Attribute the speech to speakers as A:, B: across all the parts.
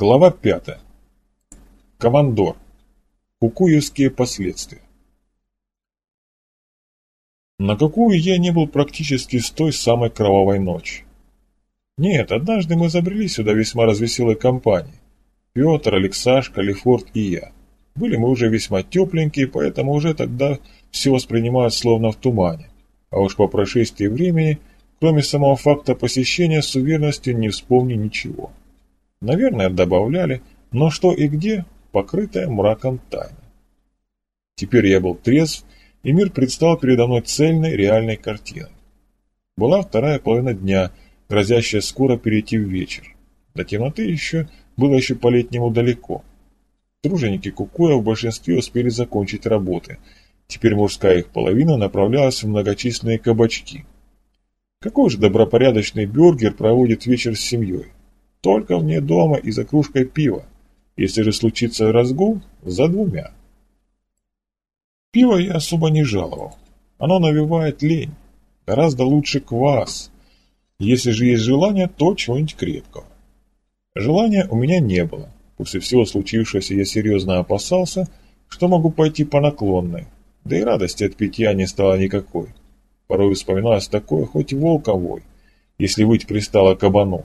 A: Глава 5. Командор. Кукуевские последствия. На какую я не был практически с той самой кровавой ночи. Нет, однажды мы забрели сюда весьма развеселой компанией. Петр, Алексашка, Лефорт и я. Были мы уже весьма тепленькие, поэтому уже тогда все воспринималось словно в тумане. А уж по прошествии времени, кроме самого факта посещения, с уверенностью не вспомню ничего. Наверное, добавляли, но что и где, покрытая мраком тайна. Теперь я был трезв, и мир предстал передо мной цельной, реальной картиной. Была вторая половина дня, грозящая скоро перейти в вечер. До темноты еще было еще по-летнему далеко. Труженики Кукуя в большинстве успели закончить работы. Теперь мужская их половина направлялась в многочисленные кабачки. Какой же добропорядочный бюргер проводит вечер с семьей? Только вне дома и за кружкой пива. Если же случится разгул, за двумя. Пиво я особо не жаловал. Оно навевает лень. Гораздо лучше квас. Если же есть желание, то чего-нибудь крепкого. Желания у меня не было. После всего случившегося я серьезно опасался, что могу пойти по наклонной. Да и радости от питья не стало никакой. Порой вспоминалось такое, хоть волковой, если выть пристало кабану.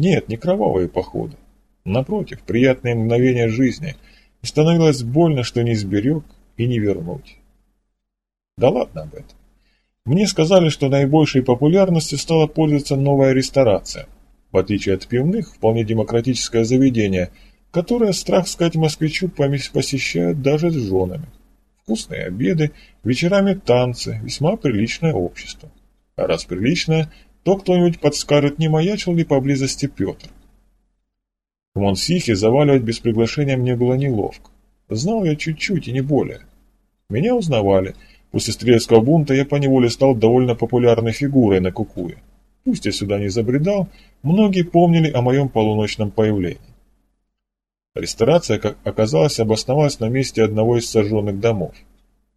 A: Нет, не кровавые походы. Напротив, приятные мгновения жизни. И становилось больно, что не сберег и не вернуть. Да ладно об этом. Мне сказали, что наибольшей популярностью стала пользоваться новая ресторация. В отличие от пивных, вполне демократическое заведение, которое, страх сказать москвичу, посещают даже с женами. Вкусные обеды, вечерами танцы, весьма приличное общество. А раз приличное, то кто-нибудь подскажет, не маячил ли поблизости Петр. В Монсихе заваливать без приглашения мне было неловко. Знал я чуть-чуть и не более. Меня узнавали. После стрелецкого бунта я поневоле стал довольно популярной фигурой на Кукуе. Пусть я сюда не забредал, многие помнили о моем полуночном появлении. Ресторация, как оказалось, обосновалась на месте одного из сожженных домов.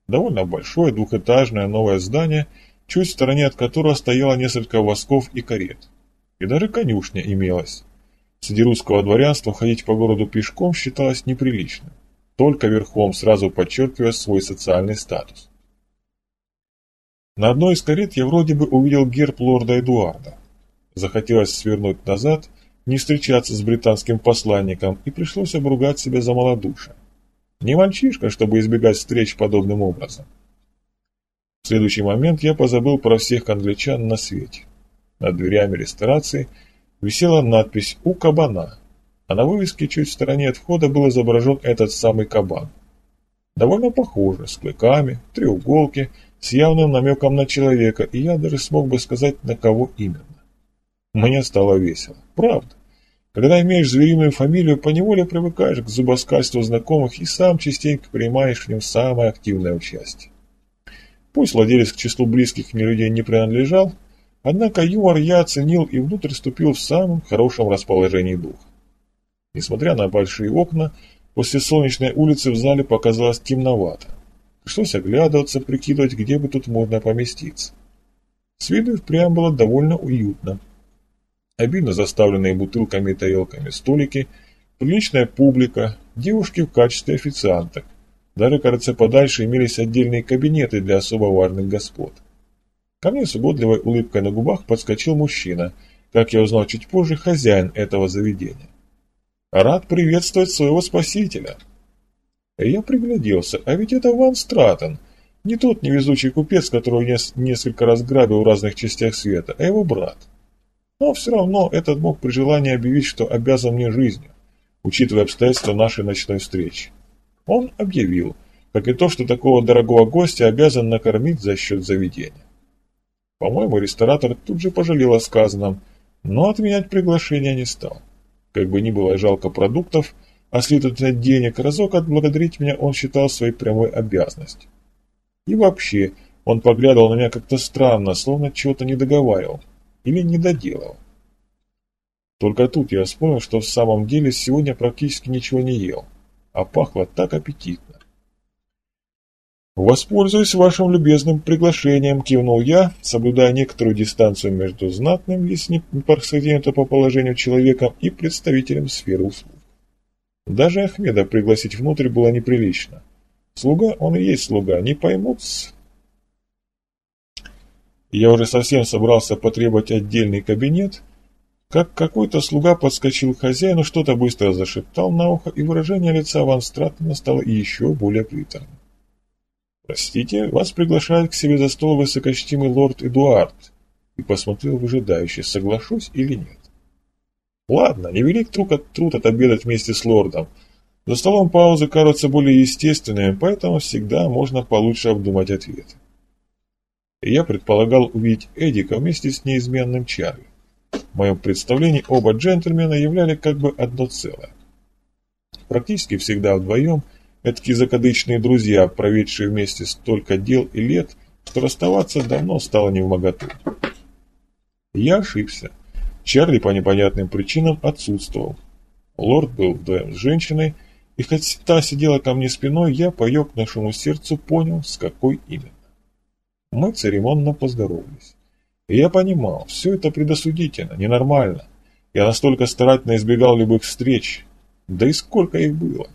A: Довольно большое двухэтажное новое здание – чуть в стороне от которого стояло несколько восков и карет. И даже конюшня имелась. Среди русского дворянства ходить по городу пешком считалось неприличным, только верхом, сразу подчеркивая свой социальный статус. На одной из карет я вроде бы увидел герб лорда Эдуарда. Захотелось свернуть назад, не встречаться с британским посланником, и пришлось обругать себя за малодушие. Не мальчишка, чтобы избегать встреч подобным образом. В следующий момент я позабыл про всех англичан на свете. Над дверями ресторации висела надпись «У кабана», а на вывеске чуть в стороне от входа был изображен этот самый кабан. Довольно похоже, с клыками, треуголки, с явным намеком на человека, и я даже смог бы сказать, на кого именно. Мне стало весело. Правда. Когда имеешь звериную фамилию, поневоле привыкаешь к зубоскальству знакомых и сам частенько принимаешь в нем самое активное участие. Пусть владелец к числу близких мне людей не принадлежал, однако юмор я оценил и внутрь ступил в самом хорошем расположении духа. Несмотря на большие окна, после солнечной улицы в зале показалось темновато. Пришлось оглядываться, прикидывать, где бы тут можно поместиться. С виду впрямь было довольно уютно. Обильно заставленные бутылками и тарелками столики, приличная публика, девушки в качестве официанток. Даже, кажется, подальше имелись отдельные кабинеты для особо важных господ. Ко мне с угодливой улыбкой на губах подскочил мужчина, как я узнал чуть позже, хозяин этого заведения. «Рад приветствовать своего спасителя!» Я пригляделся, а ведь это Ван Стратон, не тот невезучий купец, которого я несколько раз грабил в разных частях света, а его брат. Но все равно этот мог при желании объявить, что обязан мне жизнью, учитывая обстоятельства нашей ночной встречи. Он объявил, как и то, что такого дорогого гостя обязан накормить за счет заведения. По-моему, ресторатор тут же пожалел о сказанном, но отменять приглашение не стал. Как бы ни было жалко продуктов, а следовательно денег, разок отблагодарить меня он считал своей прямой обязанностью. И вообще, он поглядывал на меня как-то странно, словно чего-то не договаривал или не доделал. Только тут я вспомнил, что в самом деле сегодня практически ничего не ел а пахло так аппетитно. «Воспользуюсь вашим любезным приглашением», — кивнул я, соблюдая некоторую дистанцию между знатным, если не подходит по положению человеком, и представителем сферы услуг. Даже Ахмеда пригласить внутрь было неприлично. Слуга, он и есть слуга, не поймут -с. Я уже совсем собрался потребовать отдельный кабинет, как какой-то слуга подскочил к хозяину, что-то быстро зашептал на ухо, и выражение лица Ван Стратена стало еще более приторным. «Простите, вас приглашает к себе за стол высокочтимый лорд Эдуард», и посмотрел выжидающе, соглашусь или нет. «Ладно, невелик труд, труд отобедать вместе с лордом. За столом паузы кажутся более естественными, поэтому всегда можно получше обдумать ответы. Я предполагал увидеть Эдика вместе с неизменным Чарли. В моем представлении оба джентльмена являли как бы одно целое. Практически всегда вдвоем – Эдакие закадычные друзья, проведшие вместе столько дел и лет, что расставаться давно стало не в моготу. Я ошибся. Чарли по непонятным причинам отсутствовал. Лорд был вдвоем с женщиной, и хоть та сидела ко мне спиной, я по ее нашему сердцу понял, с какой именно. Мы церемонно поздоровались. Я понимал, все это предосудительно, ненормально. Я настолько старательно избегал любых встреч. Да и сколько их было.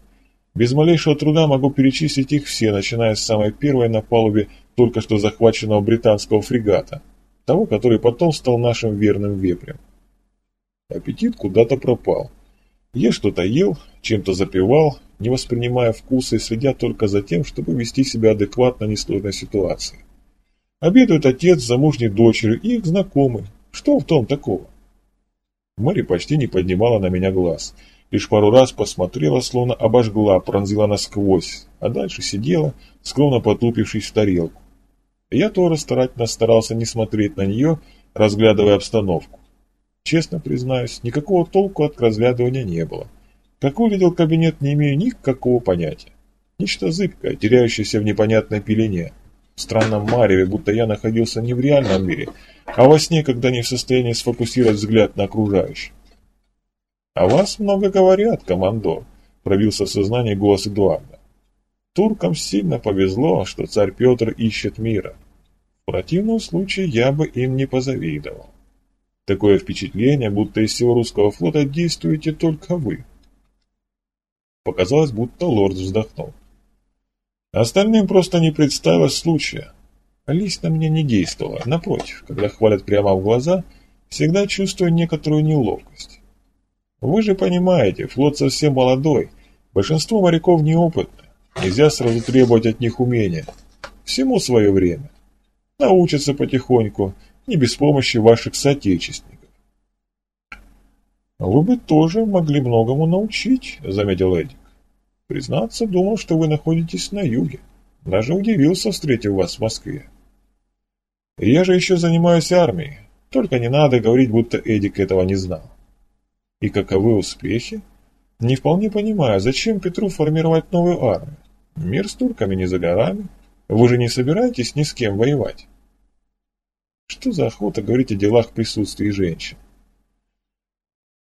A: Без малейшего труда могу перечислить их все, начиная с самой первой на палубе только что захваченного британского фрегата, того, который потом стал нашим верным вепрем. Аппетит куда-то пропал. Я что-то ел, чем-то запивал, не воспринимая вкуса и следя только за тем, чтобы вести себя адекватно несложной ситуации. Обедают отец с замужней дочерью и их знакомый. Что в том такого? Мэри почти не поднимала на меня глаз – Лишь пару раз посмотрела, словно обожгла, пронзила насквозь, а дальше сидела, скромно потупившись в тарелку. Я тоже старательно старался не смотреть на нее, разглядывая обстановку. Честно признаюсь, никакого толку от разглядывания не было. Как выглядел кабинет, не имею никакого понятия. Нечто зыбкое, теряющееся в непонятной пелене. В странном мареве, будто я находился не в реальном мире, а во сне, когда не в состоянии сфокусировать взгляд на окружающих. «О вас много говорят, командор», – пробился в сознание голос Эдуарда. «Туркам сильно повезло, что царь Петр ищет мира. В противном случае я бы им не позавидовал. Такое впечатление, будто из всего русского флота действуете только вы». Показалось, будто лорд вздохнул. Остальным просто не представилось случая. Листь на меня не действовала, напротив, когда хвалят прямо в глаза, всегда чувствую некоторую неловкость. Вы же понимаете, флот совсем молодой, большинство моряков неопытны, нельзя сразу требовать от них умения. Всему свое время. Научатся потихоньку, не без помощи ваших соотечественников. «Вы бы тоже могли многому научить», — заметил Эдик. «Признаться, думал, что вы находитесь на юге. Даже удивился, встретив вас в Москве. Я же еще занимаюсь армией, только не надо говорить, будто Эдик этого не знал. И каковы успехи? Не вполне понимаю, зачем Петру формировать новую армию? Мир с турками не за горами. Вы же не собираетесь ни с кем воевать? Что за охота говорить о делах присутствия женщин?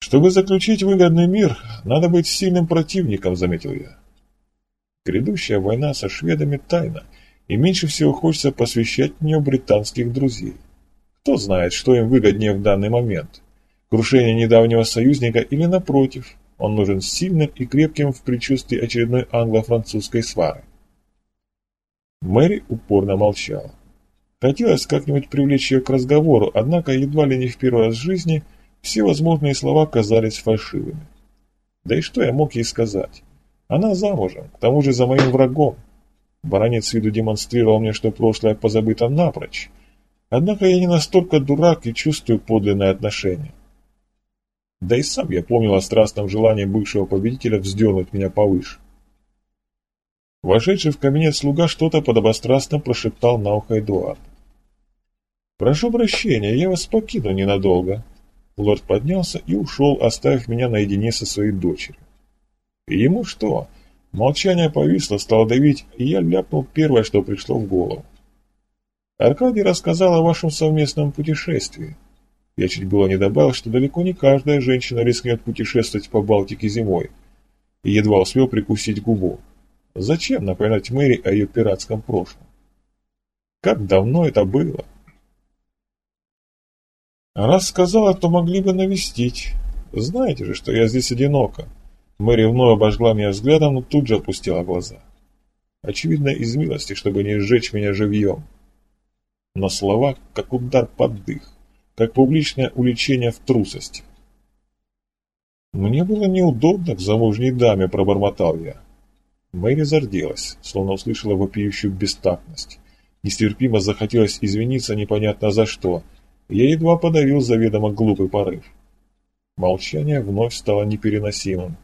A: Чтобы заключить выгодный мир, надо быть сильным противником, заметил я. Грядущая война со шведами тайна, и меньше всего хочется посвящать в нее британских друзей. Кто знает, что им выгоднее в данный момент – крушение недавнего союзника или, напротив, он нужен сильным и крепким в предчувствии очередной англо-французской свары. Мэри упорно молчала. Хотелось как-нибудь привлечь ее к разговору, однако едва ли не в первый раз в жизни все возможные слова казались фальшивыми. Да и что я мог ей сказать? Она замужем, к тому же за моим врагом. Баронец с виду демонстрировал мне, что прошлое позабыто напрочь. Однако я не настолько дурак и чувствую подлинное отношение. Да и сам я помнил о страстном желании бывшего победителя вздернуть меня повыше. Вошедший в кабинет слуга что-то подобострастно прошептал на ухо Эдуард. «Прошу прощения, я вас покину ненадолго». Лорд поднялся и ушел, оставив меня наедине со своей дочерью. И ему что? Молчание повисло, стало давить, и я ляпнул первое, что пришло в голову. Аркадий рассказал о вашем совместном путешествии. Я чуть было не добавил, что далеко не каждая женщина рискнет путешествовать по Балтике зимой, и едва успел прикусить губу. Зачем напоминать Мэри о ее пиратском прошлом? Как давно это было? Раз сказала, то могли бы навестить. Знаете же, что я здесь одинока. Мэри вновь обожгла меня взглядом, но тут же опустила глаза. Очевидно, из милости, чтобы не сжечь меня живьем. Но слова, как удар под дых, как публичное уличение в трусости. Мне было неудобно к замужней даме, пробормотал я. Мэри зарделась, словно услышала вопиющую бестактность. Нестерпимо захотелось извиниться непонятно за что. Я едва подавил заведомо глупый порыв. Молчание вновь стало непереносимым.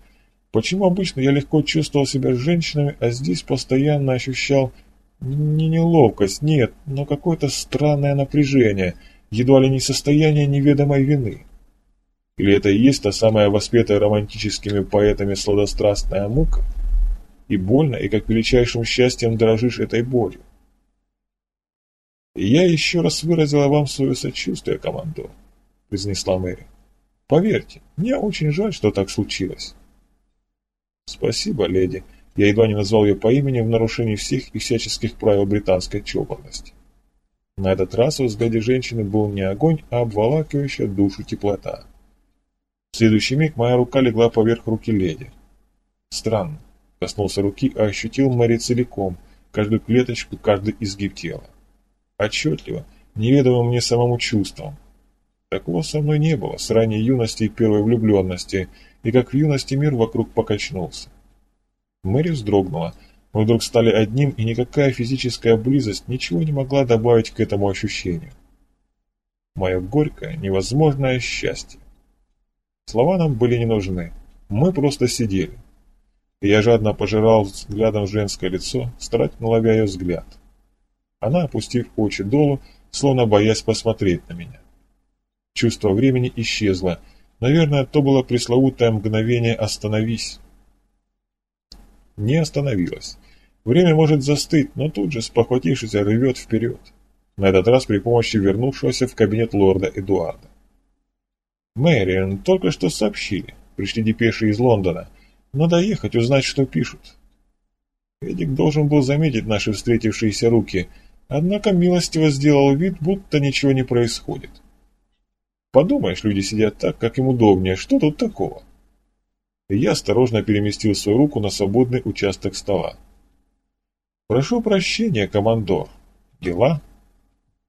A: Почему обычно я легко чувствовал себя с женщинами, а здесь постоянно ощущал не неловкость, нет, но какое-то странное напряжение, едва ли не состояние неведомой вины? Или это и есть та самая воспетая романтическими поэтами сладострастная мука? И больно, и как величайшим счастьем дорожишь этой болью. «Я еще раз выразила вам свое сочувствие, командор», — произнесла Мэри. «Поверьте, мне очень жаль, что так случилось». «Спасибо, леди», я едва не назвал ее по имени в нарушении всех и всяческих правил британской чопорности. На этот раз в взгляде женщины был не огонь, а обволакивающая душу теплота. В следующий миг моя рука легла поверх руки леди. Странно. Коснулся руки, а ощутил Мэри целиком, каждую клеточку, каждый изгиб тела. Отчетливо, неведомым мне самому чувством. Такого со мной не было с ранней юности и первой влюбленности, и как в юности мир вокруг покачнулся. Мэри вздрогнула. Мы вдруг стали одним, и никакая физическая близость ничего не могла добавить к этому ощущению. Мое горькое, невозможное счастье. Слова нам были не нужны. Мы просто сидели. И я жадно пожирал взглядом женское лицо, старательно ловя ее взгляд. Она, опустив очи долу, словно боясь посмотреть на меня. Чувство времени исчезло. Наверное, то было пресловутое мгновение «остановись» не остановилась. Время может застыть, но тут же, спохватившись, рвет вперед. На этот раз при помощи вернувшегося в кабинет лорда Эдуарда. Мэриан только что сообщили. Пришли депеши из Лондона. Надо ехать, узнать, что пишут. Эдик должен был заметить наши встретившиеся руки, однако милостиво сделал вид, будто ничего не происходит. Подумаешь, люди сидят так, как им удобнее, что тут такого? я осторожно переместил свою руку на свободный участок стола. «Прошу прощения, командор. Дела?»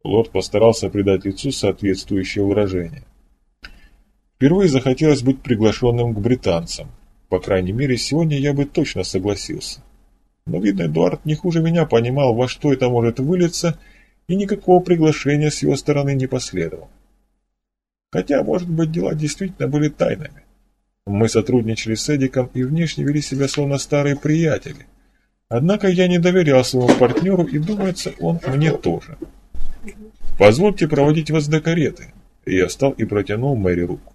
A: Лорд постарался придать лицу соответствующее выражение. Впервые захотелось быть приглашенным к британцам. По крайней мере, сегодня я бы точно согласился. Но, видно, Эдуард не хуже меня понимал, во что это может вылиться, и никакого приглашения с его стороны не последовало. Хотя, может быть, дела действительно были тайными. Мы сотрудничали с Эдиком и внешне вели себя словно старые приятели. Однако я не доверял своему партнеру и, думается, он мне тоже. «Позвольте проводить вас до кареты». Я встал и протянул Мэри руку.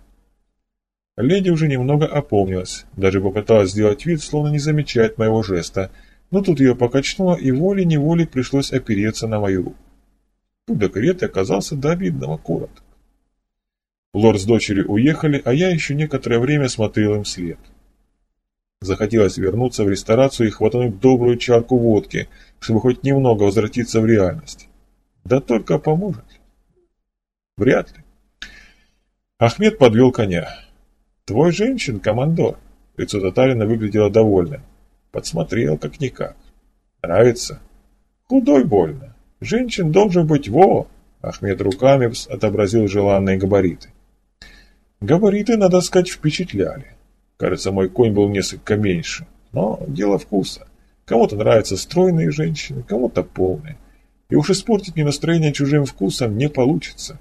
A: Леди уже немного опомнилась, даже попыталась сделать вид, словно не замечает моего жеста, но тут ее покачнуло, и волей-неволей пришлось опереться на мою руку. Путь до кареты оказался до обидного коротко. Лорд с дочерью уехали, а я еще некоторое время смотрел им след. Захотелось вернуться в ресторацию и хватануть добрую чарку водки, чтобы хоть немного возвратиться в реальность. Да только поможет? Вряд ли. Ахмед подвел коня. «Твой женщин, командор!» Лицо татарина выглядело довольным. Подсмотрел как-никак. «Нравится?» «Худой больно. Женщин должен быть во!» Ахмед руками отобразил желанные габариты. Габариты, надо сказать, впечатляли. Кажется, мой конь был несколько меньше. Но дело вкуса. Кому-то нравятся стройные женщины, кому-то полные. И уж испортить мне настроение чужим вкусом не получится.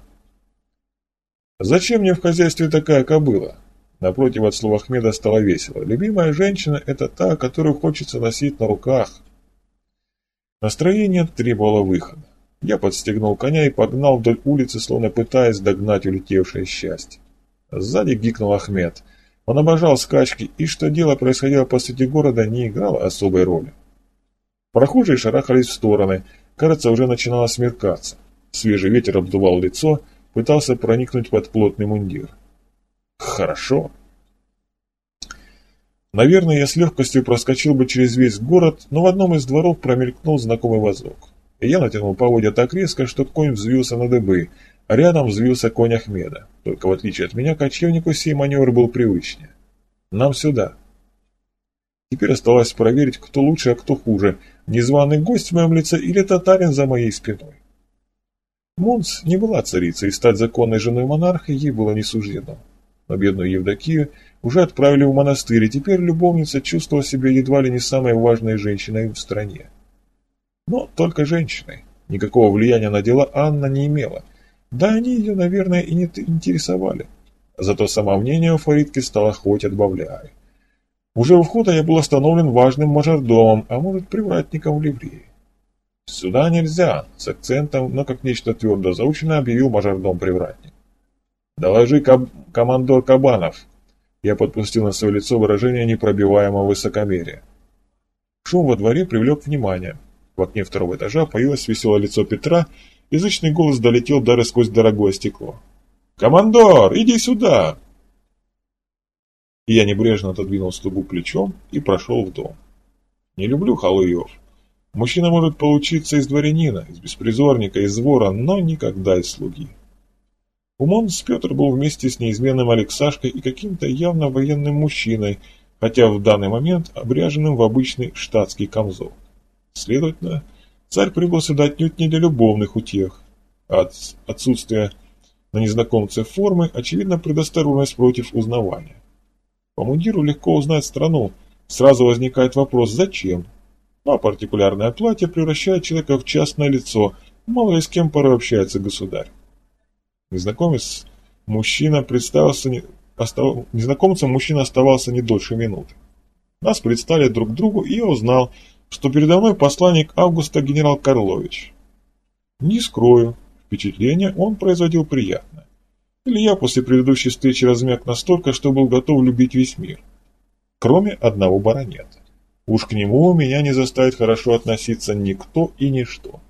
A: Зачем мне в хозяйстве такая кобыла? Напротив от слова Ахмеда стало весело. Любимая женщина – это та, которую хочется носить на руках. Настроение требовало выхода. Я подстегнул коня и погнал вдоль улицы, словно пытаясь догнать улетевшее счастье. Сзади гикнул Ахмед. Он обожал скачки, и что дело происходило посреди города, не играло особой роли. Прохожие шарахались в стороны, кажется, уже начинало смеркаться. Свежий ветер обдувал лицо, пытался проникнуть под плотный мундир. Хорошо. Наверное, я с легкостью проскочил бы через весь город, но в одном из дворов промелькнул знакомый вазок. И я натянул поводья так резко, что конь взвился на дыбы, а рядом взвился конь Ахмеда. Только в отличие от меня, кочевнику сей маневр был привычнее. Нам сюда. Теперь осталось проверить, кто лучше, а кто хуже. Незваный гость в моем лице или татарин за моей спиной. Монс не была царицей, и стать законной женой монарха ей было не суждено. Но бедную Евдокию уже отправили в монастырь, и теперь любовница чувствовала себя едва ли не самой важной женщиной в стране. Но только женщиной. Никакого влияния на дела Анна не имела. Да они ее, наверное, и не интересовали. Зато самомнение у Фаридки стало хоть отбавляй. Уже у входа я был остановлен важным мажордомом, а может привратником в ливрее. «Сюда нельзя!» — с акцентом, но как нечто твердо заучено объявил мажордом-привратник. «Доложи, каб командор Кабанов!» Я подпустил на свое лицо выражение непробиваемого высокомерия. Шум во дворе привлек внимание. В окне второго этажа появилось веселое лицо Петра, язычный голос долетел даже сквозь дорогое стекло. «Командор, иди сюда!» И я небрежно отодвинул слугу плечом и прошел в дом. Не люблю халуев. Мужчина может получиться из дворянина, из беспризорника, из вора, но никогда из слуги. Умонс Петр был вместе с неизменным Алексашкой и каким-то явно военным мужчиной, хотя в данный момент обряженным в обычный штатский камзол. Следовательно, царь прибыл сюда отнюдь не для любовных утех, от отсутствия на незнакомце формы, очевидно, предосторожность против узнавания. По мундиру легко узнать страну, сразу возникает вопрос «зачем?». Ну а партикулярное платье превращает человека в частное лицо, мало ли с кем порой общается государь. Незнакомец мужчина представился не, остав, незнакомцем мужчина оставался не дольше минуты. Нас представили друг другу, и я узнал, что передо мной посланник Августа генерал Карлович. Не скрою, впечатление он производил приятное. Или я после предыдущей встречи размяк настолько, что был готов любить весь мир. Кроме одного баронета. Уж к нему меня не заставит хорошо относиться никто и ничто.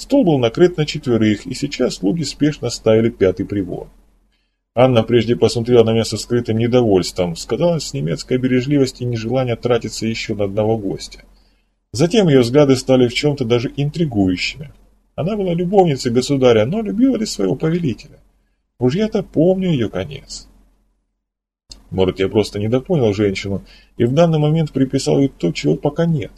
A: Стол был накрыт на четверых, и сейчас слуги спешно ставили пятый прибор. Анна прежде посмотрела на меня со скрытым недовольством, сказалась с немецкой бережливостью и нежелание тратиться еще на одного гостя. Затем ее взгляды стали в чем-то даже интригующими. Она была любовницей государя, но любила ли своего повелителя? Уж я-то помню ее конец. Может, я просто недопонял женщину и в данный момент приписал ей то, чего пока нет.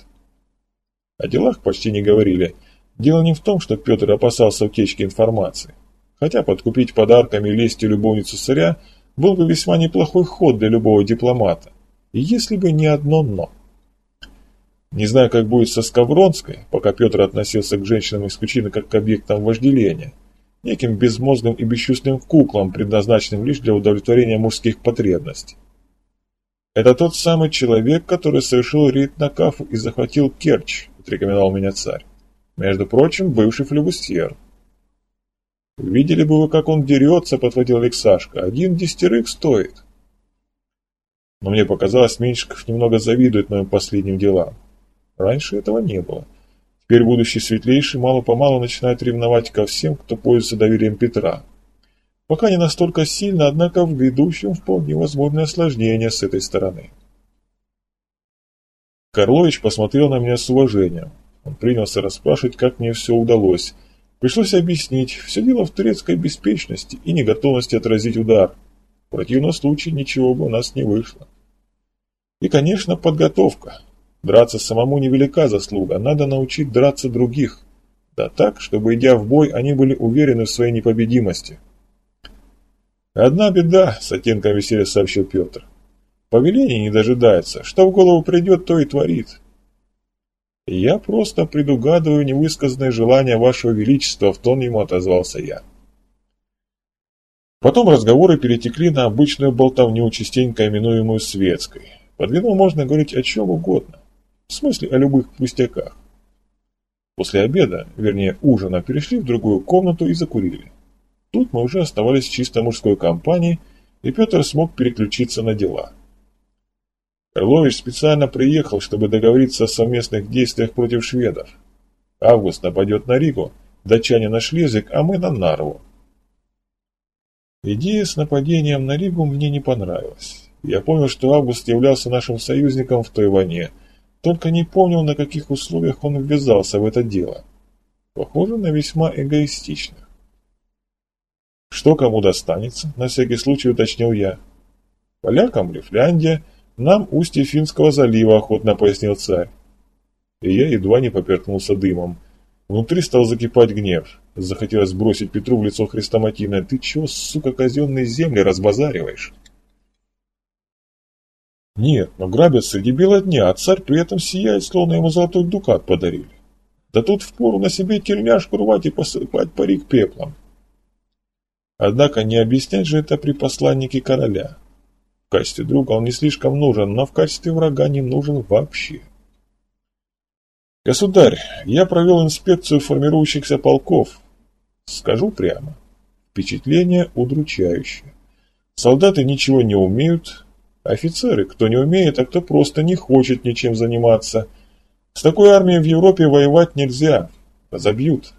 A: О делах почти не говорили. Дело не в том, что Петр опасался утечки информации. Хотя подкупить подарками и лестью любовницу царя был бы весьма неплохой ход для любого дипломата. Если бы не одно «но». Не знаю, как будет со Скавронской, пока Петр относился к женщинам исключительно как к объектам вожделения, неким безмозглым и бесчувственным куклам, предназначенным лишь для удовлетворения мужских потребностей. «Это тот самый человек, который совершил рейд на Кафу и захватил Керчь», — отрекомендовал меня царь. «Между прочим, бывший флебустьер». «Видели бы вы, как он дерется», — подхватил Алексашка. «Один десятерых стоит». Но мне показалось, Меньшиков немного завидует моим последним делам. Раньше этого не было. Теперь будущий светлейший мало-помалу начинает ревновать ко всем, кто пользуется доверием Петра. Пока не настолько сильно, однако в грядущем вполне возможны осложнения с этой стороны. Карлович посмотрел на меня с уважением. Он принялся расспрашивать, как мне все удалось. Пришлось объяснить, все дело в турецкой беспечности и неготовности отразить удар. В противном случае ничего бы у нас не вышло. И, конечно, подготовка. Драться самому невелика заслуга, надо научить драться других. Да так, чтобы, идя в бой, они были уверены в своей непобедимости. «Одна беда», — с оттенком веселья сообщил Петр. «Повеление не дожидается. Что в голову придет, то и творит». «Я просто предугадываю невысказанное желание вашего величества», — в тон ему отозвался я. Потом разговоры перетекли на обычную болтовню, частенько именуемую светской. Под вино можно говорить о чем угодно. В смысле о любых пустяках. После обеда, вернее ужина, перешли в другую комнату и закурили. Тут мы уже оставались чисто мужской компании, и Петр смог переключиться на дела. Карлович специально приехал, чтобы договориться о совместных действиях против шведов. Август нападет на Ригу, датчане на Шлезвиг, а мы на Нарву. Идея с нападением на Ригу мне не понравилась. Я помнил, что Август являлся нашим союзником в той войне, только не помнил, на каких условиях он ввязался в это дело. Похоже на весьма эгоистичных. «Что кому достанется?» – на всякий случай уточнил я. «Полякам Лифляндия, нам устье Финского залива», – охотно пояснил царь. И я едва не поперхнулся дымом. Внутри стал закипать гнев. Захотелось бросить Петру в лицо хрестоматийное. «Ты чего, сука, казенные земли разбазариваешь?» Нет, но грабят среди бела дня, а царь при этом сияет, словно ему золотой дукат подарили. Да тут впору на себе тельняшку рвать и посыпать парик пеплом. Однако не объяснять же это при посланнике короля. Качестве друга он не слишком нужен, но в качестве врага не нужен вообще. Государь, я провел инспекцию формирующихся полков. Скажу прямо, впечатление удручающее. Солдаты ничего не умеют, офицеры, кто не умеет, а кто просто не хочет ничем заниматься. С такой армией в Европе воевать нельзя, забьют.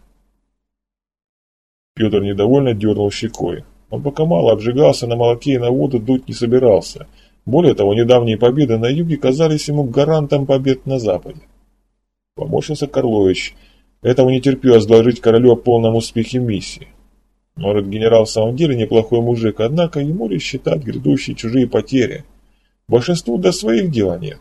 A: Петр недовольно дернул щекой. Он пока мало обжигался, на молоке и на воду дуть не собирался. Более того, недавние победы на юге казались ему гарантом побед на западе. Поморщился Карлович. Этого не терпелось доложить королю о полном успехе миссии. Может, генерал в самом деле неплохой мужик, однако ему ли считать грядущие чужие потери? Большинству до своих дела нет.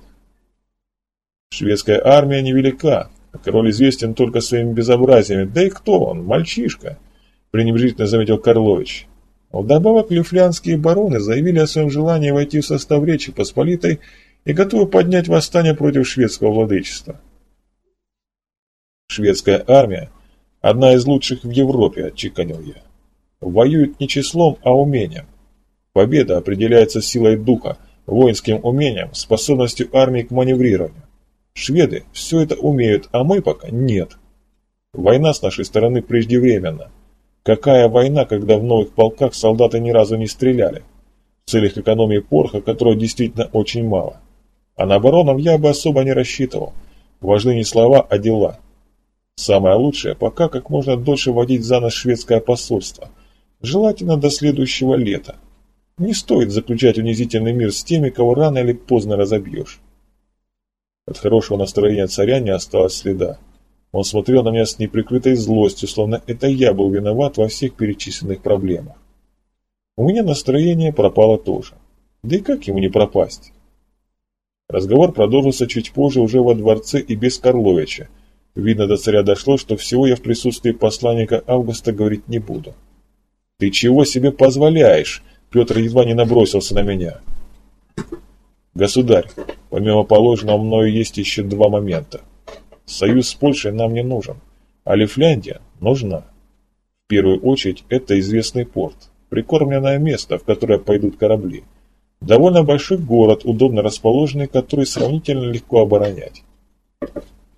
A: Шведская армия невелика, а король известен только своими безобразиями. Да и кто он? Мальчишка пренебрежительно заметил Карлович. Вдобавок лифлянские бароны заявили о своем желании войти в состав Речи Посполитой и готовы поднять восстание против шведского владычества. Шведская армия – одна из лучших в Европе, отчеканил я. Воюет не числом, а умением. Победа определяется силой духа, воинским умением, способностью армии к маневрированию. Шведы все это умеют, а мы пока нет. Война с нашей стороны преждевременна. Какая война, когда в новых полках солдаты ни разу не стреляли? В целях экономии порха, которого действительно очень мало. А на оборонов я бы особо не рассчитывал. Важны не слова, а дела. Самое лучшее, пока как можно дольше водить за нос шведское посольство. Желательно до следующего лета. Не стоит заключать унизительный мир с теми, кого рано или поздно разобьешь. От хорошего настроения царя не осталось следа. Он смотрел на меня с неприкрытой злостью, словно это я был виноват во всех перечисленных проблемах. У меня настроение пропало тоже. Да и как ему не пропасть? Разговор продолжился чуть позже уже во дворце и без Карловича. Видно, до царя дошло, что всего я в присутствии посланника Августа говорить не буду. «Ты чего себе позволяешь?» Петр едва не набросился на меня. «Государь, помимо положенного мною есть еще два момента. Союз с Польшей нам не нужен, а Лифляндия нужна. В первую очередь это известный порт, прикормленное место, в которое пойдут корабли. Довольно большой город, удобно расположенный, который сравнительно легко оборонять.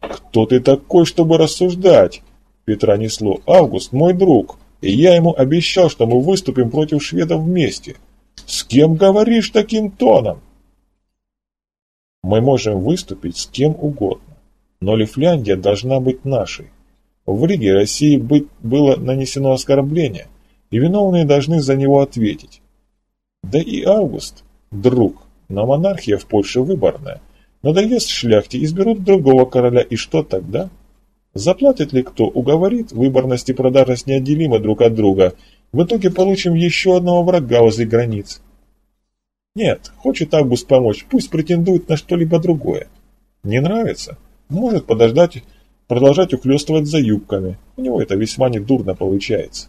A: «Кто ты такой, чтобы рассуждать?» Петра несло. «Август, мой друг, и я ему обещал, что мы выступим против шведов вместе. С кем говоришь таким тоном?» «Мы можем выступить с кем угодно. Но Лифляндия должна быть нашей. В Риге России быть, было нанесено оскорбление, и виновные должны за него ответить. Да и Август, друг, но монархия в Польше выборная. Надоест шляхте, изберут другого короля, и что тогда? Заплатит ли кто, уговорит, выборность и продажность неотделимы друг от друга. В итоге получим еще одного врага возле границ. Нет, хочет Август помочь, пусть претендует на что-либо другое. Не нравится? Может подождать, продолжать ухлёстывать за юбками. У него это весьма недурно получается.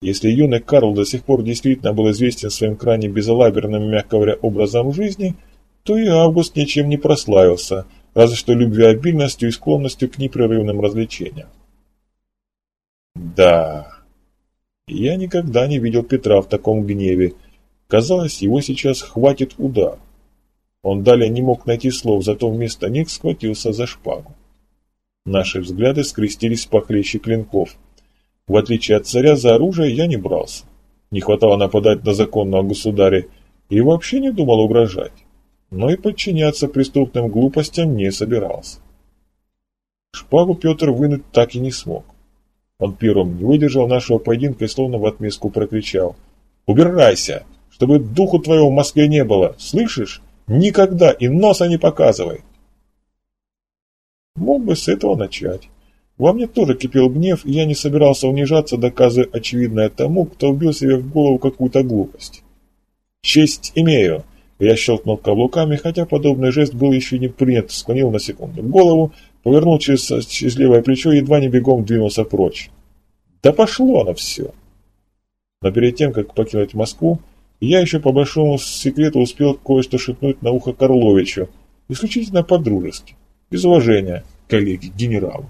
A: Если юный Карл до сих пор действительно был известен своим крайне безалаберным, мягко говоря, образом жизни, то и Август ничем не прославился, разве что любвеобильностью и склонностью к непрерывным развлечениям. Да, я никогда не видел Петра в таком гневе. Казалось, его сейчас хватит удар. Он далее не мог найти слов, зато вместо них схватился за шпагу. Наши взгляды скрестились похлеще клинков. В отличие от царя, за оружие я не брался. Не хватало нападать на законного государя и вообще не думал угрожать. Но и подчиняться преступным глупостям не собирался. Шпагу Петр вынуть так и не смог. Он первым не выдержал нашего поединка и словно в отместку прокричал. «Убирайся! чтобы духу твоего в Москве не было, слышишь? Никогда и носа не показывай. Мог бы с этого начать. Во мне тоже кипел гнев, и я не собирался унижаться, доказывая очевидное тому, кто вбил себе в голову какую-то глупость. «Честь имею!» Я щелкнул каблуками, хотя подобный жест был еще не принят, склонил на секунду голову, повернул через, через левое плечо и едва не бегом двинулся прочь. Да пошло оно все! Но перед тем, как покинуть Москву, я еще по большому секрету успел кое-что шепнуть на ухо Карловичу, исключительно по-дружески, без уважения коллеги-генералу.